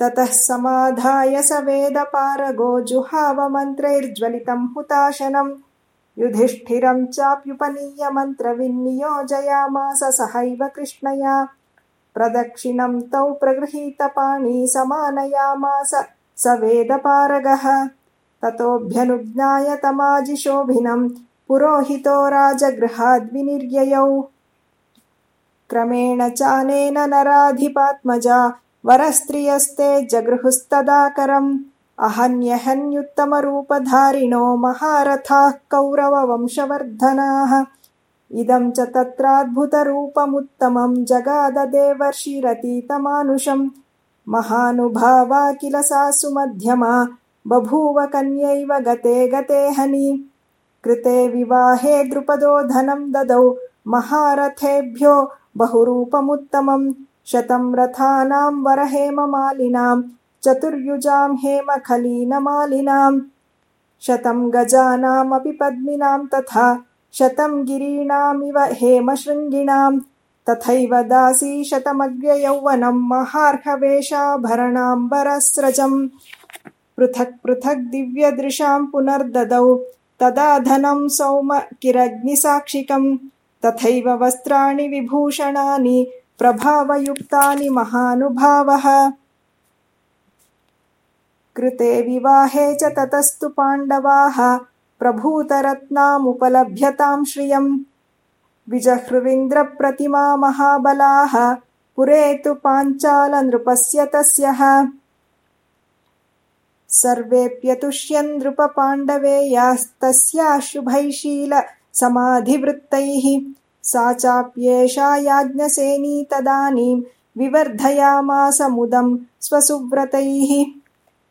ततः समाधाय स वेदपारगो जुहावमन्त्रैर्ज्वलितं हुताशनम् युधिष्ठिरं चाप्युपनीय मन्त्रविन्नियोजयामास सहैव कृष्णया। प्रदक्षिणं तौ प्रगृहीतपाणी समानयामास स वेदपारगः ततोऽभ्यनुज्ञाय तमाजिशोभिनं पुरोहितो राजगृहाद्विनिर्ययौ। क्रमेण चानेन नराधिपात्मजा वरस्त्रियस्ते जगृहुस्तदाकरम् अहन्यहन्युत्तमरूपधारिणो महारथाः कौरववंशवर्धनाः। इदं च तत्राद्भुतरूपमुत्तमं जगाददेवर्षिरतीतमानुषम्। महानुभावा किल सा सुमध्यमा बभूव कन्यैव गते गते हनि। कृते विवाहे द्रुपदो धनं ददौ महारथेभ्यो बहुरूपमुत्तमम् शतं रथानां वरहेममालिनां चतुर्युजां हेमखलीनमालिनाम् शतं गजानामपि पद्मिनां तथा शतं गिरीणामिव हेमशृङ्गिणाम् तथैव दासी शतमग्र्ययौवनं महार्हवेषाभरणाम्बरस्रजम्। पृथक् पृथक् दिव्यदृशां पुनर्ददौ तदा धनं सौमकिरग्निसाक्षिकम् तथैव वस्त्राणि विभूषणानि प्रभावयुक्तानि महानुभावः। कृते विवाहे च ततस्तु पाण्डवाः। प्रभूतरत्नामुपलभ्यतां श्रियम् विजहृविन्द्रप्रतिमा महाबलाः। पुरे तु पाञ्चालनृपस्य तस्यः। सर्वेऽप्यतुष्यन् नृपपाण्डवेयास्तस्याशुभैशीलसमाधिवृत्तैः सा चाप्येषा याज्ञसेनी तदानीं विवर्धयामास मुदं स्वसुव्रतैः।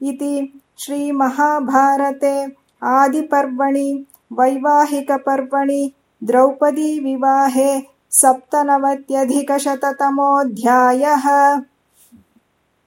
इति श्रीमहाभारते आदिपर्वणि वैवाहिकपर्वणि द्रौपदीविवाहे सप्तनवत्यधिकशततमोऽध्यायः